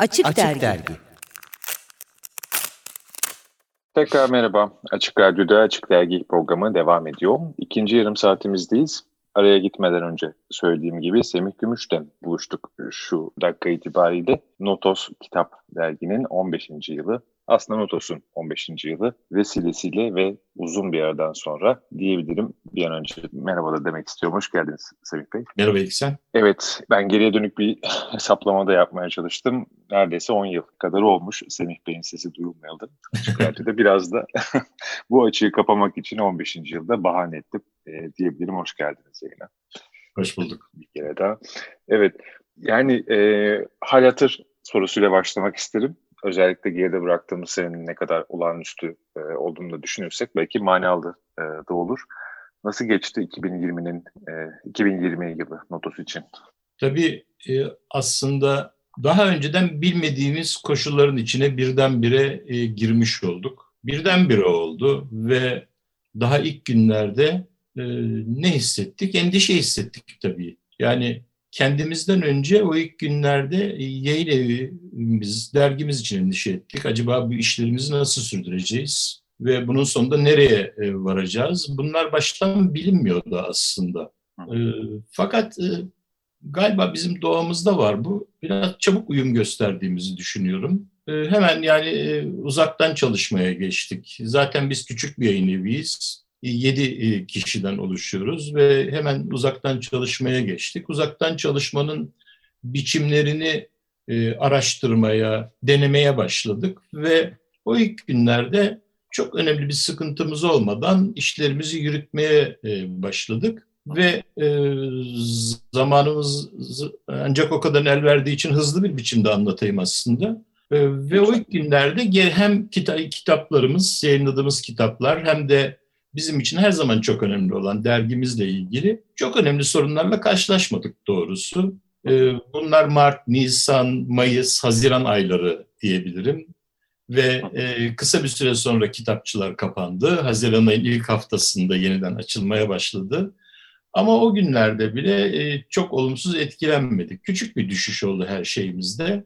Açık, Açık Dergi. Dergi. Tekrar merhaba. Açık Radyo'da Açık Dergi programı devam ediyor. İkinci yarım saatimizdeyiz. Araya gitmeden önce söylediğim gibi Semih Gümüş'ten buluştuk şu dakika itibariyle. Notos Kitap Dergi'nin 15. yılı aslında Notos'un 15. yılı vesilesiyle ve uzun bir aradan sonra diyebilirim. Bir an önce merhaba da demek istiyorum. Hoş geldiniz Semih Bey. Merhaba İksen. Evet, ben geriye dönük bir hesaplama da yapmaya çalıştım. Neredeyse 10 yıl kadar olmuş Semih Bey'in sesi duyulmayalı. Açık biraz da bu açığı kapamak için 15. yılda bahane ettim e, diyebilirim. Hoş geldiniz yayına. Hoş bulduk. Bir kere daha. Evet, yani e, hal hatır sorusuyla başlamak isterim özellikle geride bıraktığımız senenin ne kadar olağanüstü e, olduğunu da düşünürsek belki manalı e, da olur. Nasıl geçti 2020'nin e, 2020 yılı Notos için? Tabii e, aslında daha önceden bilmediğimiz koşulların içine birdenbire e, girmiş olduk. Birdenbire oldu ve daha ilk günlerde e, ne hissettik? Endişe hissettik tabii. Yani kendimizden önce o ilk günlerde e, yayın evimiz, dergimiz için endişe ettik. Acaba bu işlerimizi nasıl sürdüreceğiz ve bunun sonunda nereye e, varacağız? Bunlar baştan bilinmiyordu aslında. E, fakat galiba bizim doğamızda var bu. Biraz çabuk uyum gösterdiğimizi düşünüyorum. Hemen yani uzaktan çalışmaya geçtik. Zaten biz küçük bir yayın eviyiz 7 e, kişiden oluşuyoruz ve hemen uzaktan çalışmaya geçtik. Uzaktan çalışmanın biçimlerini e, araştırmaya, denemeye başladık ve o ilk günlerde çok önemli bir sıkıntımız olmadan işlerimizi yürütmeye e, başladık ve zamanımız ancak o kadar el verdiği için hızlı bir biçimde anlatayım aslında. Ve o ilk günlerde hem kitaplarımız, yayınladığımız kitaplar hem de bizim için her zaman çok önemli olan dergimizle ilgili çok önemli sorunlarla karşılaşmadık doğrusu. Ee, bunlar Mart, Nisan, Mayıs, Haziran ayları diyebilirim. Ve e, kısa bir süre sonra kitapçılar kapandı. Haziran ayın ilk haftasında yeniden açılmaya başladı. Ama o günlerde bile e, çok olumsuz etkilenmedik. Küçük bir düşüş oldu her şeyimizde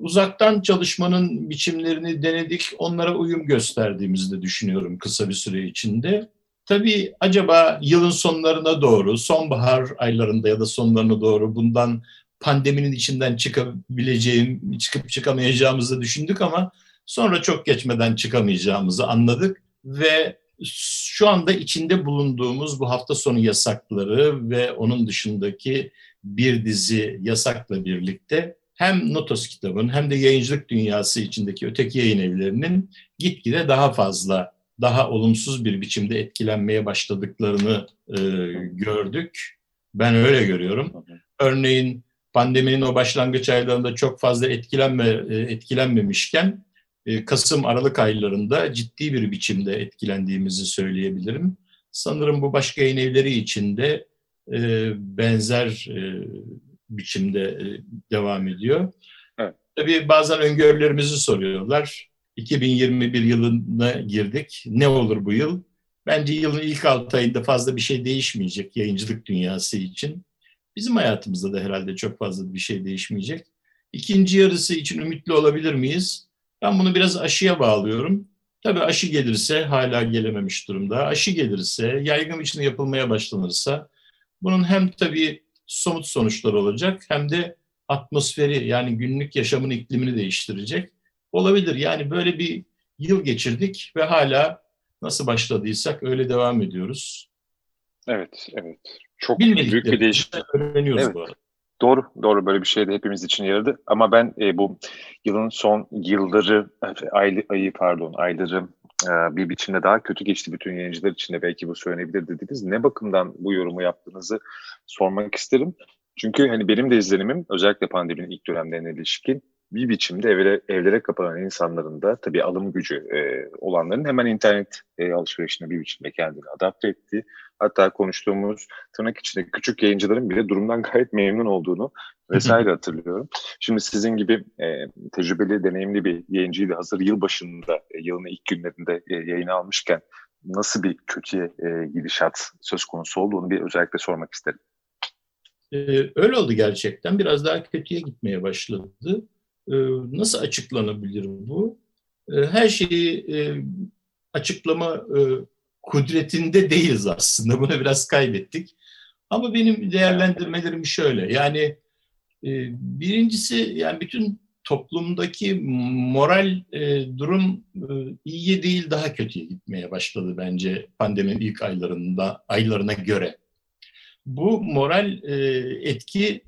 uzaktan çalışmanın biçimlerini denedik, onlara uyum gösterdiğimizi düşünüyorum kısa bir süre içinde. Tabii acaba yılın sonlarına doğru, sonbahar aylarında ya da sonlarına doğru bundan pandeminin içinden çıkabileceğim, çıkıp çıkamayacağımızı düşündük ama sonra çok geçmeden çıkamayacağımızı anladık ve şu anda içinde bulunduğumuz bu hafta sonu yasakları ve onun dışındaki bir dizi yasakla birlikte hem Notos kitabın hem de yayıncılık dünyası içindeki öteki yayın evlerinin gitgide daha fazla, daha olumsuz bir biçimde etkilenmeye başladıklarını e, gördük. Ben öyle görüyorum. Örneğin pandeminin o başlangıç aylarında çok fazla etkilenme, e, etkilenmemişken e, Kasım Aralık aylarında ciddi bir biçimde etkilendiğimizi söyleyebilirim. Sanırım bu başka yayın evleri içinde e, benzer biçimde e, devam ediyor. Evet. Tabii bazen öngörülerimizi soruyorlar. 2021 yılına girdik. Ne olur bu yıl? Bence yılın ilk 6 ayında fazla bir şey değişmeyecek yayıncılık dünyası için. Bizim hayatımızda da herhalde çok fazla bir şey değişmeyecek. İkinci yarısı için ümitli olabilir miyiz? Ben bunu biraz aşıya bağlıyorum. Tabii aşı gelirse hala gelememiş durumda. Aşı gelirse, yaygın için yapılmaya başlanırsa bunun hem tabii somut sonuçlar olacak hem de atmosferi yani günlük yaşamın iklimini değiştirecek olabilir. Yani böyle bir yıl geçirdik ve hala nasıl başladıysak öyle devam ediyoruz. Evet, evet. Çok büyük bir değişim. Öğreniyoruz evet. bu arada. Doğru, doğru böyle bir şey de hepimiz için yaradı. Ama ben e, bu yılın son yılları, ay, ayı pardon, ayları bir biçimde daha kötü geçti bütün yayıncılar için de belki bu söylenebilir dediniz. Ne bakımdan bu yorumu yaptığınızı sormak isterim. Çünkü hani benim de izlenimim özellikle pandeminin ilk dönemlerine ilişkin bir biçimde evlere, evlere kapanan insanların da tabii alım gücü e, olanların hemen internet e, alışverişine bir biçimde kendini adapte ettiği hatta konuştuğumuz tırnak içinde küçük yayıncıların bile durumdan gayet memnun olduğunu vesaire hatırlıyorum. Şimdi sizin gibi e, tecrübeli, deneyimli bir yayıncıydı hazır yıl başında, e, yılın ilk günlerinde e, yayını almışken nasıl bir kötüye e, gidişat söz konusu olduğunu bir özellikle sormak isterim. Ee, öyle oldu gerçekten. Biraz daha kötüye gitmeye başladı. Nasıl açıklanabilir bu? Her şeyi açıklama kudretinde değiliz aslında. Bunu biraz kaybettik. Ama benim değerlendirmelerim şöyle. Yani birincisi yani bütün toplumdaki moral e, durum e, iyiye değil daha kötüye gitmeye başladı bence pandeminin ilk aylarında aylarına göre. Bu moral e, etkinin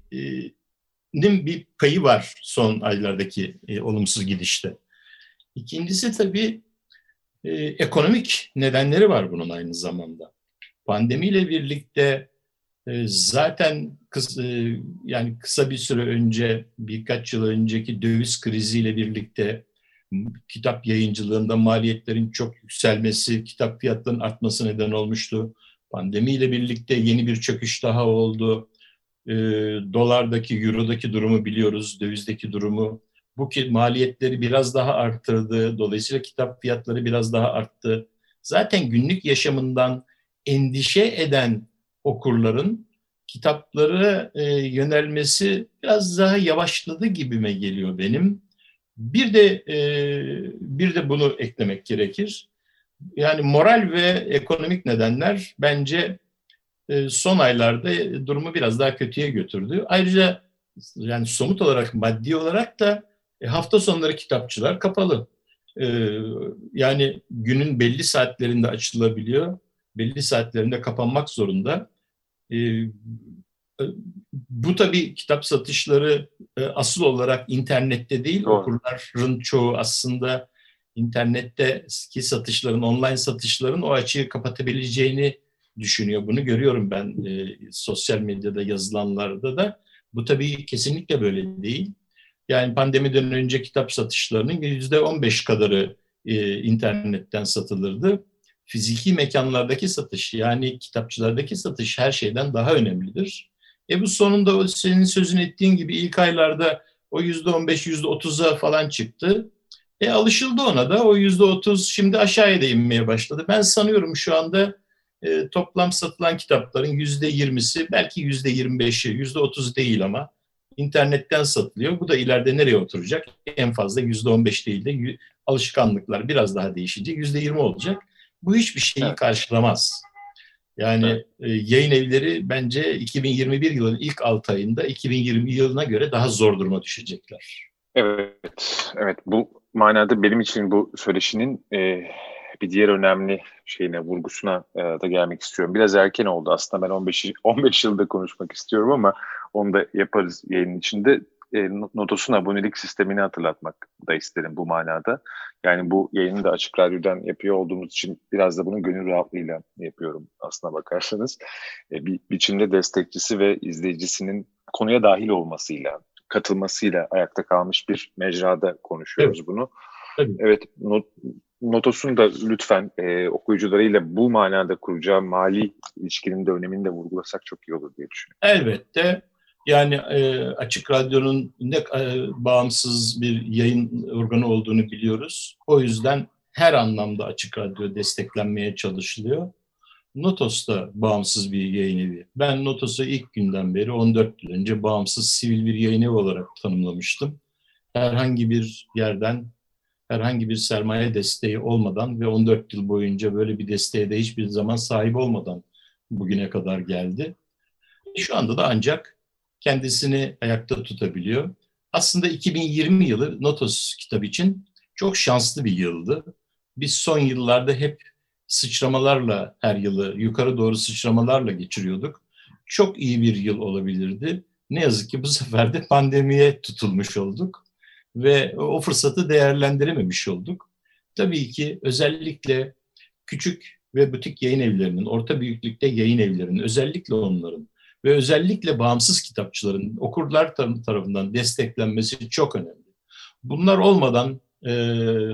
bir payı var son aylardaki e, olumsuz gidişte. İkincisi tabii e, ekonomik nedenleri var bunun aynı zamanda. Pandemiyle birlikte e, zaten kıs, e, yani kısa bir süre önce, birkaç yıl önceki döviz kriziyle birlikte kitap yayıncılığında maliyetlerin çok yükselmesi, kitap fiyatlarının artması neden olmuştu. Pandemiyle birlikte yeni bir çöküş daha oldu. E, dolardaki, eurodaki durumu biliyoruz, dövizdeki durumu. Bu ki maliyetleri biraz daha arttırdı. Dolayısıyla kitap fiyatları biraz daha arttı. Zaten günlük yaşamından endişe eden okurların kitapları e, yönelmesi biraz daha yavaşladı gibime geliyor benim. Bir de e, bir de bunu eklemek gerekir. Yani moral ve ekonomik nedenler bence son aylarda durumu biraz daha kötüye götürdü. Ayrıca yani somut olarak maddi olarak da e, hafta sonları kitapçılar kapalı. E, yani günün belli saatlerinde açılabiliyor, belli saatlerinde kapanmak zorunda. Ee, bu tabii kitap satışları e, asıl olarak internette değil, Doğru. okurların çoğu aslında internetteki satışların, online satışların o açığı kapatabileceğini düşünüyor. Bunu görüyorum ben e, sosyal medyada yazılanlarda da. Bu tabii kesinlikle böyle değil. Yani pandemiden önce kitap satışlarının yüzde on beş kadarı e, internetten satılırdı fiziki mekanlardaki satış yani kitapçılardaki satış her şeyden daha önemlidir. E bu sonunda senin sözün ettiğin gibi ilk aylarda o yüzde on beş, yüzde otuza falan çıktı. E alışıldı ona da. O yüzde otuz şimdi aşağıya da inmeye başladı. Ben sanıyorum şu anda e, toplam satılan kitapların yüzde yirmisi, belki yüzde yirmi beşi, yüzde otuz değil ama internetten satılıyor. Bu da ileride nereye oturacak? En fazla yüzde on beş değil de alışkanlıklar biraz daha değişince yüzde yirmi olacak. Bu hiçbir şeyi evet. karşılamaz. Yani evet. e, yayın evleri bence 2021 yılının ilk 6 ayında 2020 yılına göre daha zor duruma düşecekler. Evet, evet. Bu manada benim için bu söyleşinin e, bir diğer önemli şeyine, vurgusuna e, da gelmek istiyorum. Biraz erken oldu aslında. Ben 15 15 yılda konuşmak istiyorum ama onu da yaparız yayının içinde e, Notos'un abonelik sistemini hatırlatmak da isterim bu manada. Yani bu yayını da Açık Radyo'dan yapıyor olduğumuz için biraz da bunu gönül rahatlığıyla yapıyorum aslına bakarsanız. E, bir biçimde destekçisi ve izleyicisinin konuya dahil olmasıyla, katılmasıyla ayakta kalmış bir mecrada konuşuyoruz evet. bunu. Tabii. Evet, not, Notos'un da lütfen e, okuyucularıyla bu manada kuracağı mali ilişkinin de önemini de vurgulasak çok iyi olur diye düşünüyorum. Elbette. Yani e, Açık Radyo'nun ne e, bağımsız bir yayın organı olduğunu biliyoruz. O yüzden her anlamda Açık Radyo desteklenmeye çalışılıyor. Notos da bağımsız bir yayın evi. Ben Notos'u ilk günden beri 14 yıl önce bağımsız sivil bir yayın evi olarak tanımlamıştım. Herhangi bir yerden herhangi bir sermaye desteği olmadan ve 14 yıl boyunca böyle bir desteğe de hiçbir zaman sahip olmadan bugüne kadar geldi. Şu anda da ancak kendisini ayakta tutabiliyor. Aslında 2020 yılı Notos kitabı için çok şanslı bir yıldı. Biz son yıllarda hep sıçramalarla her yılı yukarı doğru sıçramalarla geçiriyorduk. Çok iyi bir yıl olabilirdi. Ne yazık ki bu sefer de pandemiye tutulmuş olduk ve o fırsatı değerlendirememiş olduk. Tabii ki özellikle küçük ve butik yayın evlerinin, orta büyüklükte yayın evlerinin, özellikle onların ve özellikle bağımsız kitapçıların okurlar tarafından desteklenmesi çok önemli. Bunlar olmadan e,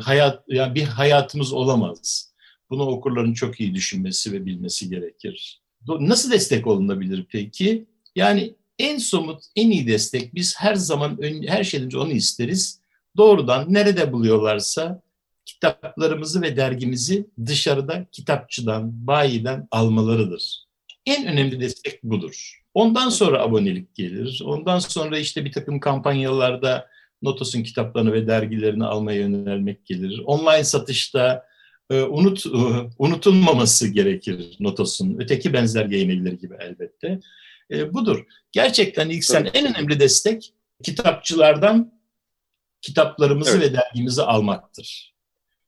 hayat yani bir hayatımız olamaz. Bunu okurların çok iyi düşünmesi ve bilmesi gerekir. Nasıl destek olunabilir peki? Yani en somut, en iyi destek biz her zaman her şeyden önce onu isteriz. Doğrudan nerede buluyorlarsa kitaplarımızı ve dergimizi dışarıda kitapçıdan, bayiden almalarıdır. En önemli destek budur. Ondan sonra abonelik gelir. Ondan sonra işte bir takım kampanyalarda Notos'un kitaplarını ve dergilerini almaya yönelmek gelir. Online satışta e, unut e, unutulmaması gerekir Notos'un. Öteki benzer yayın gibi elbette. E, budur. Gerçekten ilk sen en önemli destek kitapçılardan kitaplarımızı evet. ve dergimizi almaktır.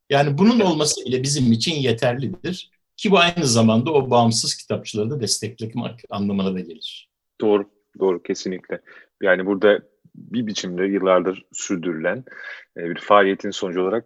Yani bunun olması bile bizim için yeterlidir. Ki bu aynı zamanda o bağımsız kitapçıları da desteklemek anlamına da gelir. Doğru, doğru kesinlikle. Yani burada bir biçimde yıllardır sürdürülen e, bir faaliyetin sonucu olarak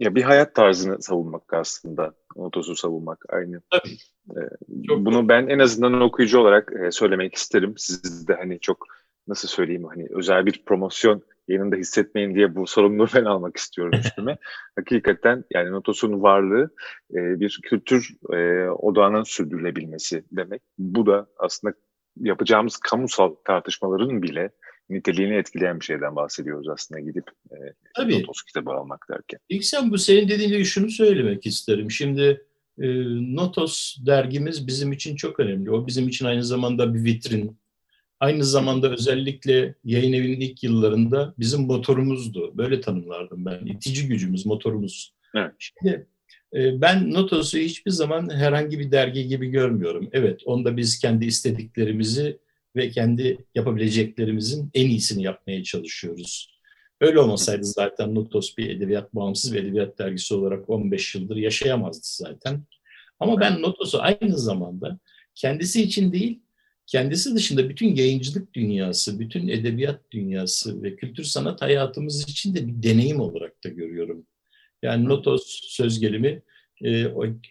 ya bir hayat tarzını savunmak aslında. Otos'u savunmak aynı. Tabii. E, bunu doğru. ben en azından okuyucu olarak e, söylemek isterim. Siz de hani çok nasıl söyleyeyim hani özel bir promosyon yanında hissetmeyin diye bu sorumluluğu ben almak istiyorum üstüme. Hakikaten yani Notos'un varlığı e, bir kültür e, odağının sürdürülebilmesi demek. Bu da aslında yapacağımız kamusal tartışmaların bile niteliğini etkileyen bir şeyden bahsediyoruz aslında gidip e, Tabii. Notos kitabı almak derken. İlk sen bu senin dediğin gibi şunu söylemek isterim. Şimdi e, Notos dergimiz bizim için çok önemli. O bizim için aynı zamanda bir vitrin, Aynı zamanda özellikle yayın evinin ilk yıllarında bizim motorumuzdu. Böyle tanımlardım ben. İtici gücümüz, motorumuz. Evet. Şimdi e, ben Notos'u hiçbir zaman herhangi bir dergi gibi görmüyorum. Evet, onda biz kendi istediklerimizi ve kendi yapabileceklerimizin en iyisini yapmaya çalışıyoruz. Öyle olmasaydı zaten Notos bir edebiyat, bağımsız bir edebiyat dergisi olarak 15 yıldır yaşayamazdı zaten. Ama ben Notos'u aynı zamanda kendisi için değil, kendisi dışında bütün yayıncılık dünyası, bütün edebiyat dünyası ve kültür sanat hayatımız için de bir deneyim olarak da görüyorum. Yani Notos söz gelimi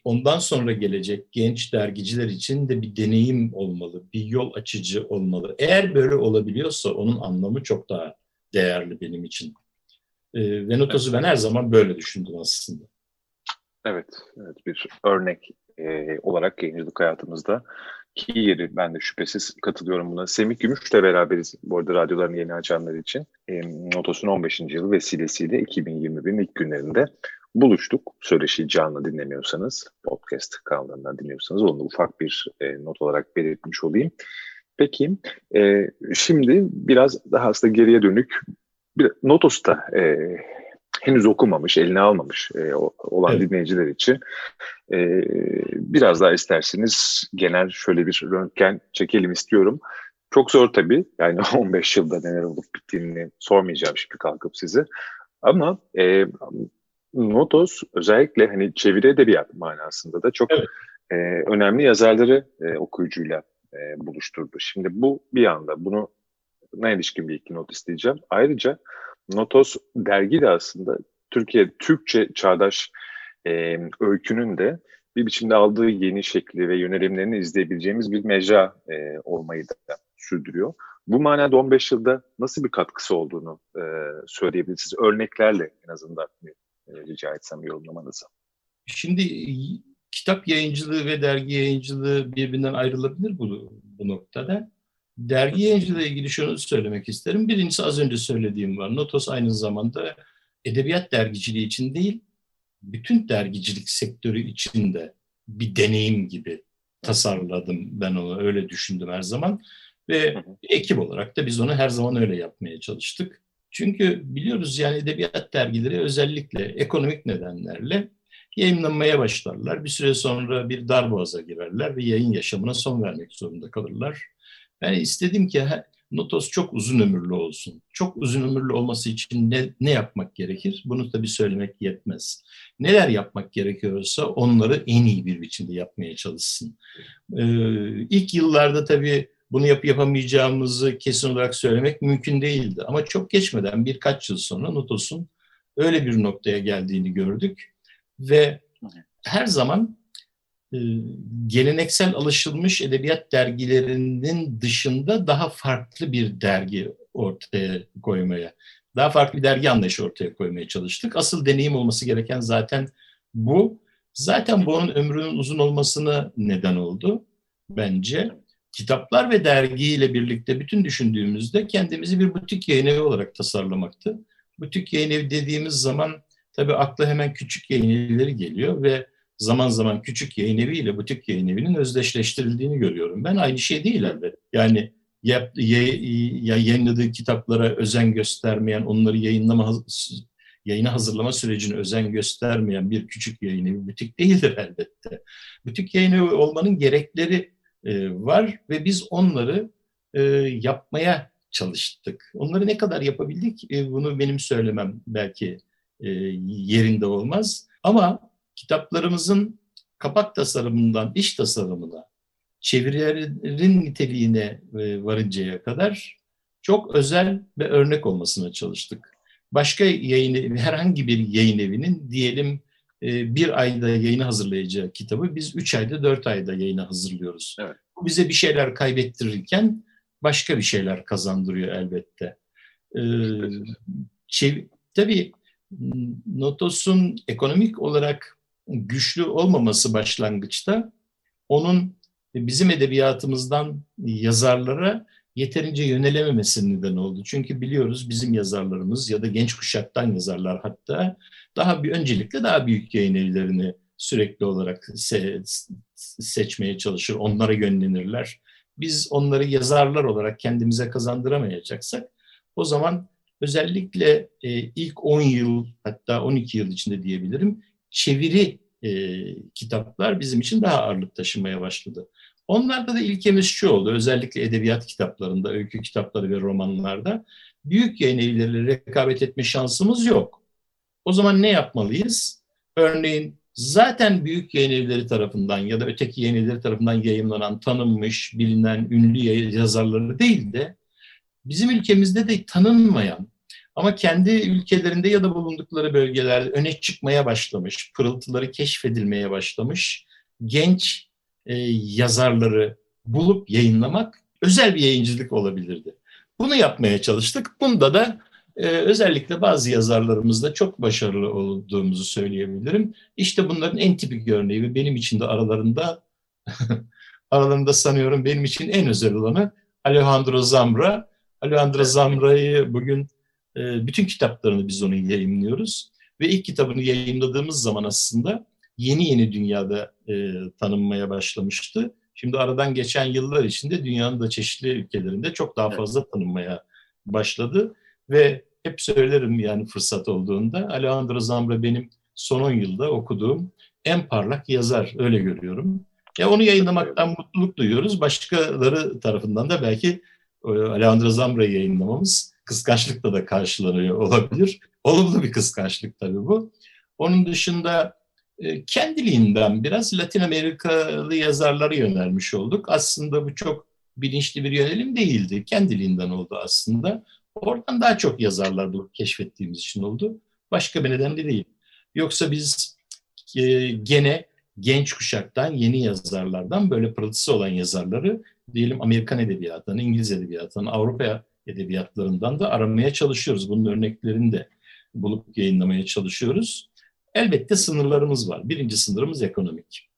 ondan sonra gelecek genç dergiciler için de bir deneyim olmalı, bir yol açıcı olmalı. Eğer böyle olabiliyorsa onun anlamı çok daha değerli benim için. E, ve Notos'u ben her zaman böyle düşündüm aslında. Evet, evet bir örnek e, olarak yayıncılık hayatımızda ki yeri ben de şüphesiz katılıyorum buna. Semih Gümüş'le beraberiz bu arada radyolarını yeni açanlar için. E, Notos'un 15. yılı vesilesiyle 2021'in ilk günlerinde buluştuk. Söyleşi canlı dinlemiyorsanız, podcast kanallarından dinliyorsanız onu ufak bir e, not olarak belirtmiş olayım. Peki, e, şimdi biraz daha aslında geriye dönük bir Notos'ta e, henüz okumamış, eline almamış e, olan evet. dinleyiciler için e, biraz daha isterseniz genel şöyle bir röntgen çekelim istiyorum. Çok zor tabii. Yani 15 yılda neler olup bittiğini sormayacağım şimdi kalkıp size. Ama e, Notos özellikle hani çeviri edebiyat manasında da çok evet. e, önemli yazarları e, okuyucuyla e, buluşturdu. Şimdi bu bir anda bunu ne ilişkin bir iki not isteyeceğim. Ayrıca Notos dergi de aslında Türkiye Türkçe çağdaş e, öykünün de bir biçimde aldığı yeni şekli ve yönelimlerini izleyebileceğimiz bir mecra e, olmayı da sürdürüyor. Bu manada 15 yılda nasıl bir katkısı olduğunu e, söyleyebilirsiniz. Örneklerle en azından rica etsem yorumlamanızı. Şimdi kitap yayıncılığı ve dergi yayıncılığı birbirinden ayrılabilir bu, bu noktada. Dergi yayıncılığı ilgili şunu söylemek isterim. Birincisi az önce söylediğim var. Notos aynı zamanda edebiyat dergiciliği için değil, bütün dergicilik sektörü için de bir deneyim gibi tasarladım ben onu. Öyle düşündüm her zaman. Ve ekip olarak da biz onu her zaman öyle yapmaya çalıştık. Çünkü biliyoruz yani edebiyat dergileri özellikle ekonomik nedenlerle yayınlanmaya başlarlar. Bir süre sonra bir darboğaza girerler ve yayın yaşamına son vermek zorunda kalırlar. Ben istedim ki Notos çok uzun ömürlü olsun. Çok uzun ömürlü olması için ne, ne yapmak gerekir? Bunu tabii söylemek yetmez. Neler yapmak gerekiyorsa onları en iyi bir biçimde yapmaya çalışsın. Ee, ilk yıllarda tabii bunu yap yapamayacağımızı kesin olarak söylemek mümkün değildi. Ama çok geçmeden birkaç yıl sonra Notos'un öyle bir noktaya geldiğini gördük. Ve her zaman e, geleneksel alışılmış edebiyat dergilerinin dışında daha farklı bir dergi ortaya koymaya, daha farklı bir dergi anlayışı ortaya koymaya çalıştık. Asıl deneyim olması gereken zaten bu. Zaten bu onun ömrünün uzun olmasına neden oldu bence. Kitaplar ve dergiyle birlikte bütün düşündüğümüzde kendimizi bir butik yayın evi olarak tasarlamaktı. Butik yayın evi dediğimiz zaman tabii akla hemen küçük yayın evleri geliyor ve zaman zaman küçük yayın evi ile butik yayın evinin özdeşleştirildiğini görüyorum. Ben aynı şey değil elbette. Yani yap, ye, yayınladığı kitaplara özen göstermeyen, onları yayınlama yayına hazırlama sürecine özen göstermeyen bir küçük yayın evi butik değildir elbette. Butik yayın evi olmanın gerekleri e, var ve biz onları e, yapmaya çalıştık. Onları ne kadar yapabildik e, bunu benim söylemem belki yerinde olmaz. Ama kitaplarımızın kapak tasarımından iş tasarımına, çevirilerin niteliğine varıncaya kadar çok özel ve örnek olmasına çalıştık. Başka yayın herhangi bir yayın evinin diyelim bir ayda yayını hazırlayacağı kitabı biz üç ayda, dört ayda yayına hazırlıyoruz. Evet. Bu bize bir şeyler kaybettirirken başka bir şeyler kazandırıyor elbette. Ee, tabii Notos'un ekonomik olarak güçlü olmaması başlangıçta onun bizim edebiyatımızdan yazarlara yeterince yönelememesinin neden oldu. Çünkü biliyoruz bizim yazarlarımız ya da genç kuşaktan yazarlar hatta daha bir öncelikle daha büyük yayın evlerini sürekli olarak se seçmeye çalışır, onlara yönlenirler. Biz onları yazarlar olarak kendimize kazandıramayacaksak o zaman özellikle e, ilk 10 yıl hatta 12 yıl içinde diyebilirim çeviri e, kitaplar bizim için daha ağırlık taşımaya başladı. Onlarda da ilkemiz şu oldu, özellikle edebiyat kitaplarında, öykü kitapları ve romanlarda büyük yayın evleriyle rekabet etme şansımız yok. O zaman ne yapmalıyız? Örneğin zaten büyük yayın evleri tarafından ya da öteki yayın evleri tarafından yayınlanan, tanınmış, bilinen, ünlü yazarları değil de bizim ülkemizde de tanınmayan ama kendi ülkelerinde ya da bulundukları bölgelerde öne çıkmaya başlamış, pırıltıları keşfedilmeye başlamış genç e, yazarları bulup yayınlamak özel bir yayıncılık olabilirdi. Bunu yapmaya çalıştık. Bunda da e, özellikle bazı yazarlarımızda çok başarılı olduğumuzu söyleyebilirim. İşte bunların en tipik örneği ve benim için de aralarında aralarında sanıyorum benim için en özel olanı Alejandro Zambra. Alejandro Zambra'yı bugün e, bütün kitaplarını biz onun yayınlıyoruz. Ve ilk kitabını yayınladığımız zaman aslında yeni yeni dünyada e, tanınmaya başlamıştı. Şimdi aradan geçen yıllar içinde dünyanın da çeşitli ülkelerinde çok daha fazla tanınmaya başladı. Ve hep söylerim yani fırsat olduğunda Alejandro Zambra benim son 10 yılda okuduğum en parlak yazar öyle görüyorum. Ya onu yayınlamaktan mutluluk duyuyoruz. Başkaları tarafından da belki e, Alejandro Zambra'yı yayınlamamız kıskançlıkla da karşılanıyor olabilir. Olumlu bir kıskançlık tabii bu. Onun dışında kendiliğinden biraz Latin Amerikalı yazarlara yönelmiş olduk. Aslında bu çok bilinçli bir yönelim değildi. Kendiliğinden oldu aslında. Oradan daha çok yazarlar bulup keşfettiğimiz için oldu. Başka bir nedenle değil. Yoksa biz e, gene genç kuşaktan, yeni yazarlardan böyle pırıltısı olan yazarları diyelim Amerikan edebiyatından, İngiliz edebiyatından, Avrupa edebiyatlarından da aramaya çalışıyoruz. Bunun örneklerini de bulup yayınlamaya çalışıyoruz. Elbette sınırlarımız var. Birinci sınırımız ekonomik.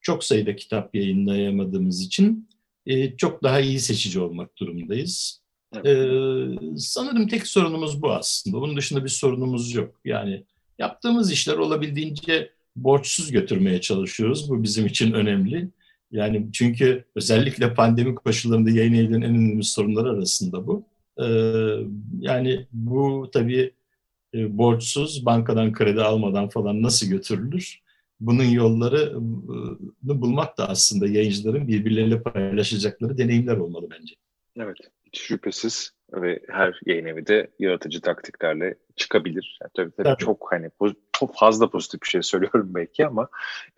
Çok sayıda kitap yayınlayamadığımız için e, çok daha iyi seçici olmak durumundayız. Evet. E, sanırım tek sorunumuz bu aslında. Bunun dışında bir sorunumuz yok. Yani yaptığımız işler olabildiğince borçsuz götürmeye çalışıyoruz. Bu bizim için önemli. Yani çünkü özellikle pandemi koşullarında yayın evlerinin en önemli sorunları arasında bu. Ee, yani bu tabii e, borçsuz, bankadan kredi almadan falan nasıl götürülür? Bunun yollarını bulmak da aslında yayıncıların birbirleriyle paylaşacakları deneyimler olmalı bence. Evet, hiç şüphesiz ve her yayın evi de yaratıcı taktiklerle çıkabilir. Yani tabii, tabii, tabii. çok hani çok fazla pozitif bir şey söylüyorum belki ama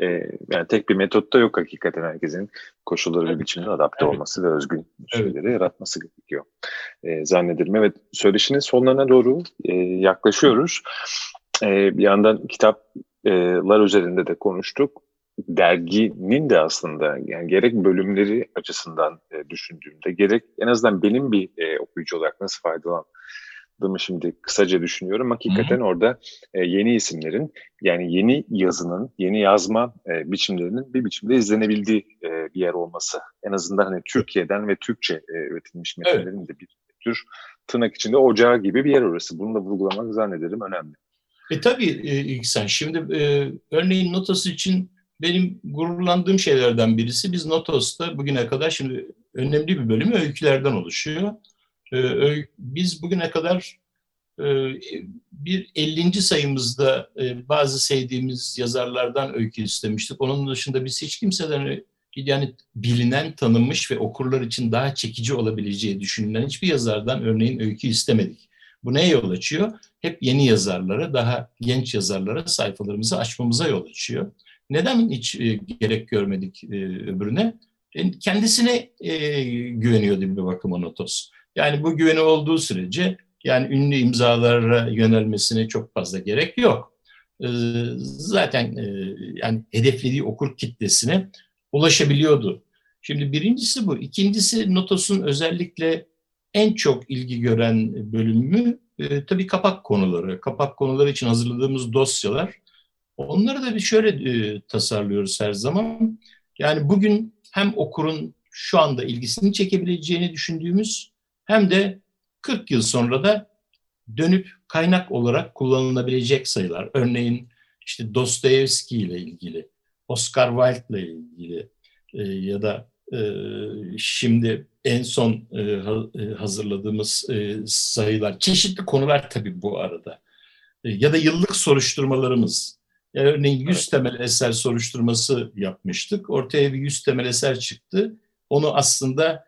e, yani tek bir metot da yok hakikaten herkesin koşulları ve biçimde adapte evet. olması ve özgün şeyleri evet. yaratması gerekiyor. E, zannederim. Evet söyleşinin sonlarına doğru e, yaklaşıyoruz. E, bir yandan kitaplar üzerinde de konuştuk derginin de aslında yani gerek bölümleri açısından e, düşündüğümde gerek en azından benim bir e, okuyucu olarak nasıl faydalandığımı şimdi kısaca düşünüyorum. Hakikaten Hı. orada e, yeni isimlerin yani yeni yazının, yeni yazma e, biçimlerinin bir biçimde izlenebildiği e, bir yer olması. En azından hani Türkiye'den ve Türkçe e, üretilmiş metinlerin evet. de bir tür tırnak içinde ocağı gibi bir yer orası. Bunu da vurgulamak zannederim önemli. E tabii e, sen şimdi e, örneğin notası için benim gururlandığım şeylerden birisi biz Notos'ta bugüne kadar şimdi önemli bir bölümü öykülerden oluşuyor. Ee, biz bugüne kadar e, bir 50. sayımızda e, bazı sevdiğimiz yazarlardan öykü istemiştik. Onun dışında biz hiç kimseden yani bilinen, tanınmış ve okurlar için daha çekici olabileceği düşünülen hiçbir yazardan örneğin öykü istemedik. Bu neye yol açıyor? Hep yeni yazarlara, daha genç yazarlara sayfalarımızı açmamıza yol açıyor. Neden hiç e, gerek görmedik e, öbürüne? Kendisine e, güveniyordu bir bakıma Notos. Yani bu güveni olduğu sürece yani ünlü imzalara yönelmesine çok fazla gerek yok. E, zaten e, yani hedeflediği okur kitlesine ulaşabiliyordu. Şimdi birincisi bu. İkincisi Notos'un özellikle en çok ilgi gören bölümü e, tabii kapak konuları. Kapak konuları için hazırladığımız dosyalar. Onları da bir şöyle e, tasarlıyoruz her zaman. Yani bugün hem okurun şu anda ilgisini çekebileceğini düşündüğümüz hem de 40 yıl sonra da dönüp kaynak olarak kullanılabilecek sayılar. Örneğin işte Dostoyevski ile ilgili, Oscar Wilde ile ilgili e, ya da e, şimdi en son e, e, hazırladığımız e, sayılar, çeşitli konular tabii bu arada. E, ya da yıllık soruşturmalarımız. Yani örneğin 100 evet. temel eser soruşturması yapmıştık. Ortaya bir 100 temel eser çıktı. Onu aslında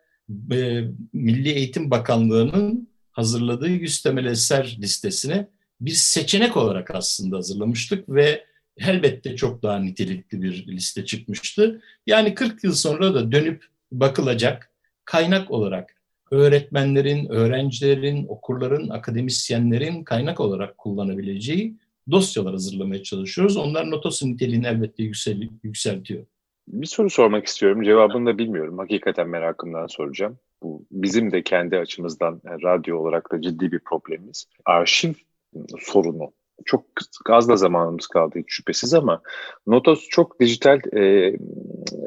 e, Milli Eğitim Bakanlığı'nın hazırladığı 100 temel eser listesine bir seçenek olarak aslında hazırlamıştık ve elbette çok daha nitelikli bir liste çıkmıştı. Yani 40 yıl sonra da dönüp bakılacak kaynak olarak öğretmenlerin, öğrencilerin, okurların, akademisyenlerin kaynak olarak kullanabileceği dosyalar hazırlamaya çalışıyoruz. Onlar notosu niteliğini elbette yüksel, yükseltiyor. Bir soru sormak istiyorum. Cevabını da bilmiyorum. Hakikaten merakımdan soracağım. Bu bizim de kendi açımızdan yani radyo olarak da ciddi bir problemimiz. Arşiv sorunu çok az da zamanımız kaldı hiç şüphesiz ama Notos çok dijital e,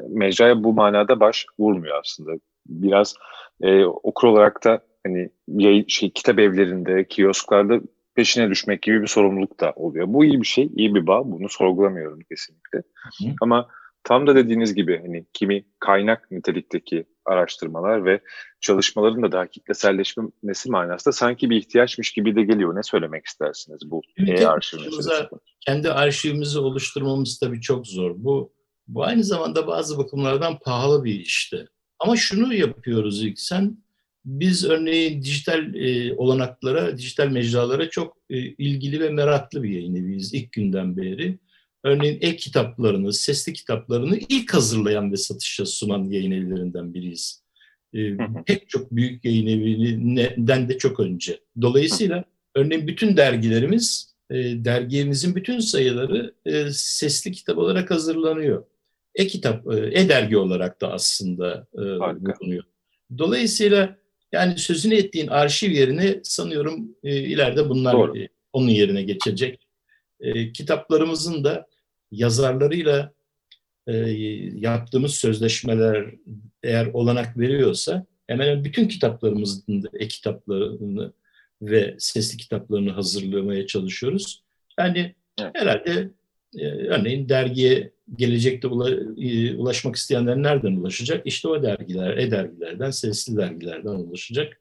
mecraya bu manada baş vurmuyor aslında. Biraz e, okur olarak da hani yayın, şey, kitap evlerinde, kiosklarda peşine düşmek gibi bir sorumluluk da oluyor. Bu iyi bir şey, iyi bir bağ. Bunu sorgulamıyorum kesinlikle. Hı. Ama tam da dediğiniz gibi hani kimi kaynak nitelikteki araştırmalar ve çalışmaların da daha kitleselleşmesi manasında sanki bir ihtiyaçmış gibi de geliyor. Ne söylemek istersiniz bu e-arşiv Kendi arşivimizi oluşturmamız tabii çok zor. Bu bu aynı zamanda bazı bakımlardan pahalı bir işte. Ama şunu yapıyoruz ilk sen biz örneğin dijital e, olanaklara, dijital mecralara çok e, ilgili ve meraklı bir yayın eviyiz ilk günden beri. Örneğin e-kitaplarını, sesli kitaplarını ilk hazırlayan ve satışa sunan yayın evlerinden biriyiz. E, pek çok büyük yayın evinden de çok önce. Dolayısıyla örneğin bütün dergilerimiz, e, dergimizin bütün sayıları e, sesli kitap olarak hazırlanıyor. E-kitap, e, e-dergi olarak da aslında e, bulunuyor. Dolayısıyla yani sözünü ettiğin arşiv yerine sanıyorum e, ileride bunlar e, onun yerine geçecek. E, kitaplarımızın da yazarlarıyla e, yaptığımız sözleşmeler eğer olanak veriyorsa hemen bütün kitaplarımızın e-kitaplarını ve sesli kitaplarını hazırlamaya çalışıyoruz. Yani evet. herhalde e, örneğin dergiye gelecekte ula, e, ulaşmak isteyenler nereden ulaşacak? İşte o dergiler, e-dergilerden, sesli dergilerden ulaşacak.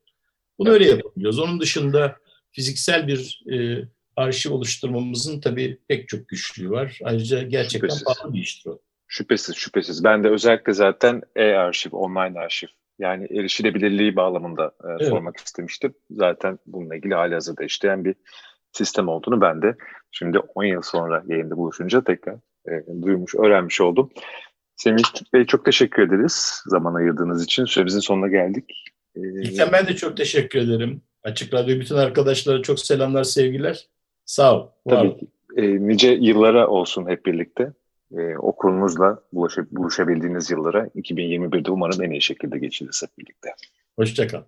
Bunu evet. öyle yapabiliyoruz. Onun dışında fiziksel bir e, arşiv oluşturmamızın tabii pek çok güçlüğü var. Ayrıca gerçekten şüphesiz. pahalı bir iştir o. Şüphesiz, şüphesiz. Ben de özellikle zaten e-arşiv, online arşiv yani erişilebilirliği bağlamında e, evet. sormak istemiştim. Zaten bununla ilgili hali hazırda işleyen bir sistem olduğunu ben de şimdi 10 yıl sonra yayında buluşunca tekrar e, duymuş, öğrenmiş oldum. Semih Bey çok teşekkür ederiz zaman ayırdığınız için. Süremizin sonuna geldik. Ee, ben de çok teşekkür ederim. Açık Radyo bütün arkadaşlara çok selamlar, sevgiler. Sağ ol. Tabii ki. E, nice yıllara olsun hep birlikte. E, okulunuzla buluşabildiğiniz yıllara 2021'de umarım en iyi şekilde geçirirsek birlikte. Hoşçakal.